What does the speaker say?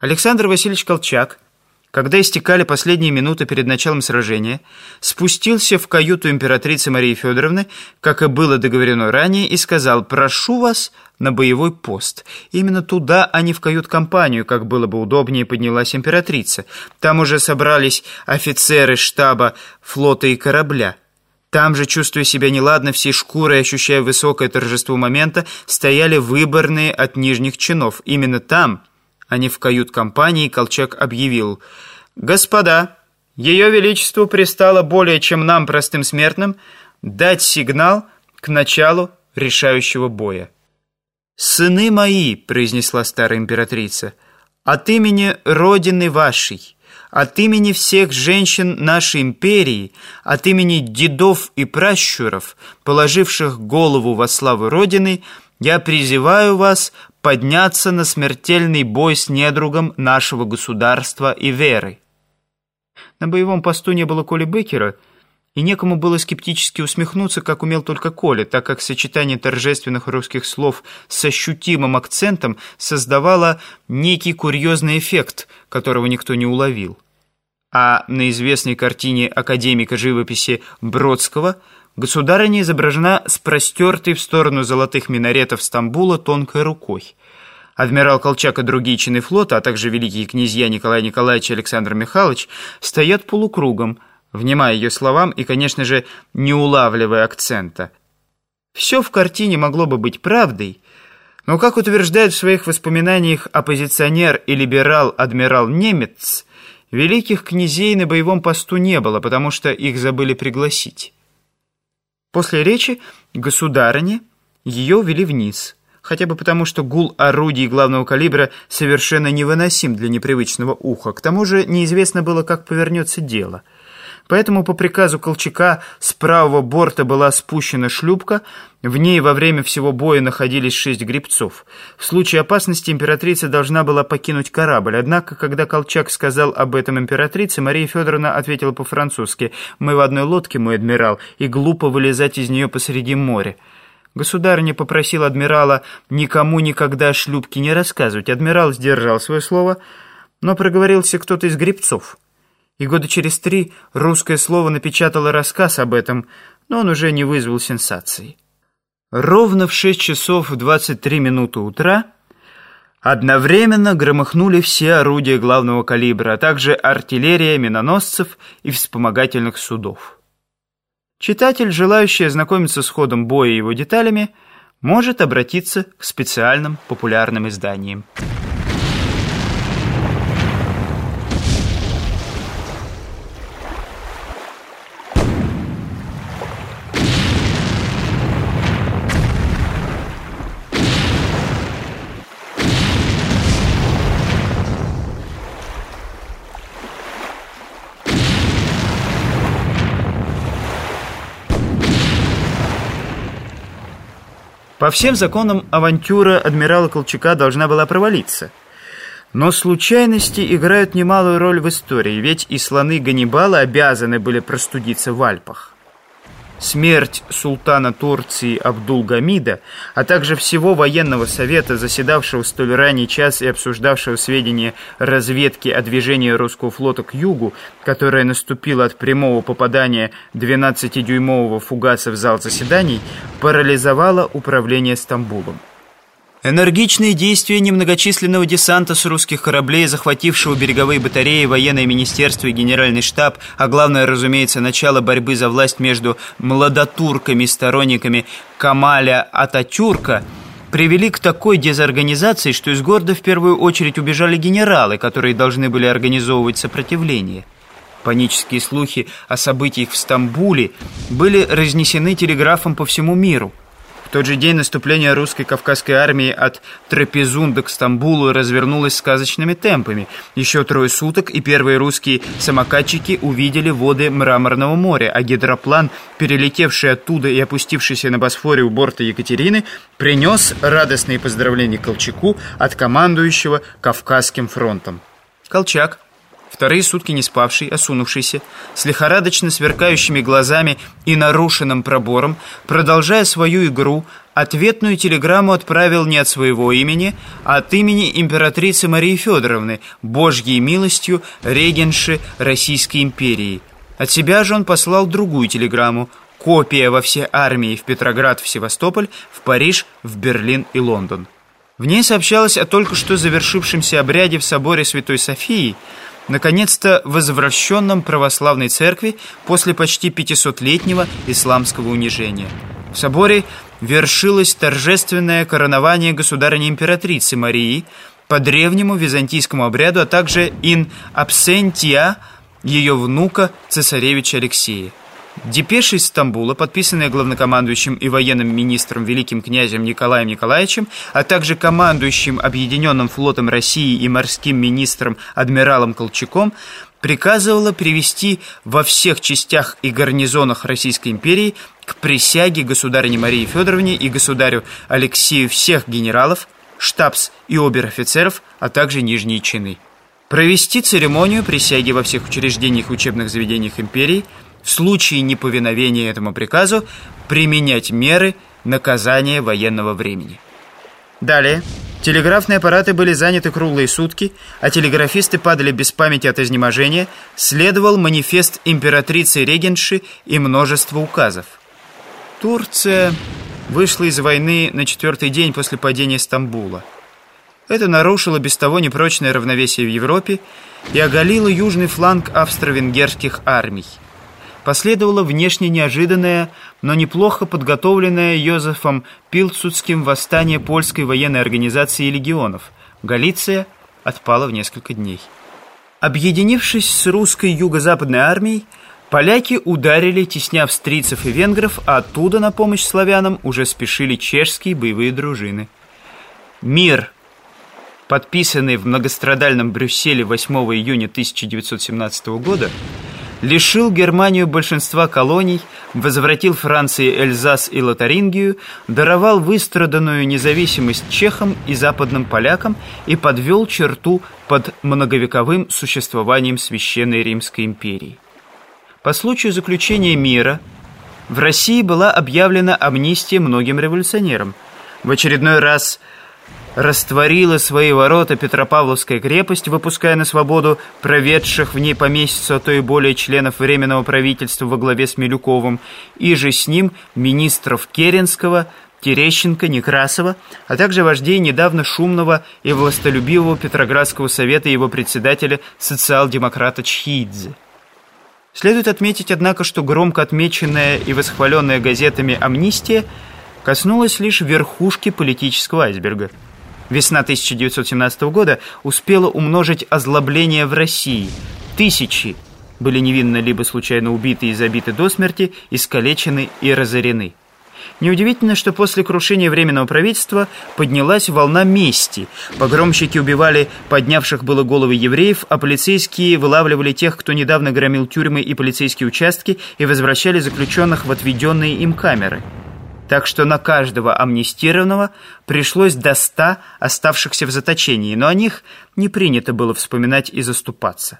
Александр Васильевич Колчак, когда истекали последние минуты перед началом сражения, спустился в каюту императрицы Марии Федоровны, как и было договорено ранее, и сказал «Прошу вас на боевой пост». Именно туда, а не в кают-компанию, как было бы удобнее, поднялась императрица. Там уже собрались офицеры штаба флота и корабля. Там же, чувствуя себя неладно, всей шкурой ощущая высокое торжество момента, стояли выборные от нижних чинов. Именно там а не в кают-компании, Колчак объявил «Господа, Ее Величеству пристало более чем нам, простым смертным, дать сигнал к началу решающего боя». «Сыны мои», — произнесла старая императрица, — «от имени Родины вашей». От имени всех женщин нашей империи, от имени дедов и пращуров, положивших голову во славу Родины, я призываю вас подняться на смертельный бой с недругом нашего государства и веры. На боевом посту не было Коли Беккера, и некому было скептически усмехнуться, как умел только Коля, так как сочетание торжественных русских слов с ощутимым акцентом создавало некий курьезный эффект, которого никто не уловил. А на известной картине академика живописи Бродского государыня изображена с простертой в сторону золотых минаретов Стамбула тонкой рукой. Адмирал Колчак и другие чины флота, а также великие князья Николай Николаевич и Александр Михайлович стоят полукругом, внимая ее словам и, конечно же, не улавливая акцента. Все в картине могло бы быть правдой, но, как утверждает в своих воспоминаниях оппозиционер и либерал-адмирал Немец, великих князей на боевом посту не было, потому что их забыли пригласить. После речи государыни ее увели вниз – хотя бы потому, что гул орудий главного калибра совершенно невыносим для непривычного уха. К тому же неизвестно было, как повернется дело. Поэтому по приказу Колчака с правого борта была спущена шлюпка, в ней во время всего боя находились шесть гребцов. В случае опасности императрица должна была покинуть корабль, однако, когда Колчак сказал об этом императрице, Мария Федоровна ответила по-французски «Мы в одной лодке, мой адмирал, и глупо вылезать из нее посреди моря». Государыня попросил адмирала никому никогда о шлюпке не рассказывать. Адмирал сдержал свое слово, но проговорился кто-то из гребцов. И года через три русское слово напечатало рассказ об этом, но он уже не вызвал сенсации. Ровно в шесть часов двадцать три минуты утра одновременно громыхнули все орудия главного калибра, а также артиллерия миноносцев и вспомогательных судов. Читатель, желающий ознакомиться с ходом боя и его деталями, может обратиться к специальным популярным изданиям. По всем законам авантюра адмирала Колчака должна была провалиться. Но случайности играют немалую роль в истории, ведь и слоны Ганнибала обязаны были простудиться в Альпах. Смерть султана Турции Абдулгамида, а также всего военного совета, заседавшего столь ранний час и обсуждавшего сведения разведки о движении русского флота к югу, которое наступило от прямого попадания 12-дюймового фугаса в зал заседаний, парализовало управление Стамбулом. Энергичные действия немногочисленного десанта с русских кораблей, захватившего береговые батареи, военное министерство и генеральный штаб, а главное, разумеется, начало борьбы за власть между младотурками сторонниками Камаля Ататюрка, привели к такой дезорганизации, что из города в первую очередь убежали генералы, которые должны были организовывать сопротивление. Панические слухи о событиях в Стамбуле были разнесены телеграфом по всему миру – тот же день наступление русской Кавказской армии от Трапезунда к Стамбулу развернулось сказочными темпами. Еще трое суток, и первые русские самокатчики увидели воды Мраморного моря, а гидроплан, перелетевший оттуда и опустившийся на Босфоре у борта Екатерины, принес радостные поздравления Колчаку от командующего Кавказским фронтом. Колчак Вторые сутки не спавший, осунувшийся, с лихорадочно сверкающими глазами и нарушенным пробором, продолжая свою игру, ответную телеграмму отправил не от своего имени, а от имени императрицы Марии Федоровны, Божьей милостью регенши Российской империи. От себя же он послал другую телеграмму, копия во все армии в Петроград, в Севастополь, в Париж, в Берлин и Лондон. В ней сообщалось о только что завершившемся обряде в соборе Святой Софии, наконец-то возвращенном православной церкви после почти 500-летнего исламского унижения. В соборе вершилось торжественное коронование государыни-императрицы Марии по древнему византийскому обряду, а также ин абсентия ее внука цесаревича Алексея. Депеша из Стамбула, подписанная главнокомандующим и военным министром великим князем Николаем Николаевичем, а также командующим Объединенным флотом России и морским министром адмиралом Колчаком, приказывала привести во всех частях и гарнизонах Российской империи к присяге государине Марии Федоровне и государю Алексею всех генералов, штабс и обер-офицеров, а также нижние чины. Провести церемонию присяги во всех учреждениях и учебных заведениях империи – в случае неповиновения этому приказу применять меры наказания военного времени. Далее. Телеграфные аппараты были заняты круглые сутки, а телеграфисты падали без памяти от изнеможения, следовал манифест императрицы Регенши и множество указов. Турция вышла из войны на четвертый день после падения Стамбула. Это нарушило без того непрочное равновесие в Европе и оголило южный фланг австро-венгерских армий последовало внешне неожиданное, но неплохо подготовленное Йозефом Пилцудским восстание польской военной организации легионов. Галиция отпала в несколько дней. Объединившись с русской юго-западной армией, поляки ударили, тесня австрийцев и венгров, а оттуда на помощь славянам уже спешили чешские боевые дружины. Мир, подписанный в многострадальном Брюсселе 8 июня 1917 года, лишил Германию большинства колоний, возвратил Франции Эльзас и Лотарингию, даровал выстраданную независимость чехам и западным полякам и подвел черту под многовековым существованием Священной Римской империи. По случаю заключения мира в России была объявлена амнистия многим революционерам. В очередной раз – растворила свои ворота Петропавловская крепость, выпуская на свободу проведших в ней по месяцу, а то и более членов Временного правительства во главе с Милюковым, и же с ним министров Керенского, Терещенко, Некрасова, а также вождей недавно шумного и властолюбивого Петроградского совета и его председателя социал-демократа Чхидзе. Следует отметить, однако, что громко отмеченная и восхваленная газетами амнистия коснулась лишь верхушки политического айсберга – Весна 1917 года успела умножить озлобление в России. Тысячи были невинно либо случайно убиты и забиты до смерти, искалечены и разорены. Неудивительно, что после крушения Временного правительства поднялась волна мести. Погромщики убивали поднявших было головы евреев, а полицейские вылавливали тех, кто недавно громил тюрьмы и полицейские участки и возвращали заключенных в отведенные им камеры так что на каждого амнистированного пришлось до ста оставшихся в заточении, но о них не принято было вспоминать и заступаться.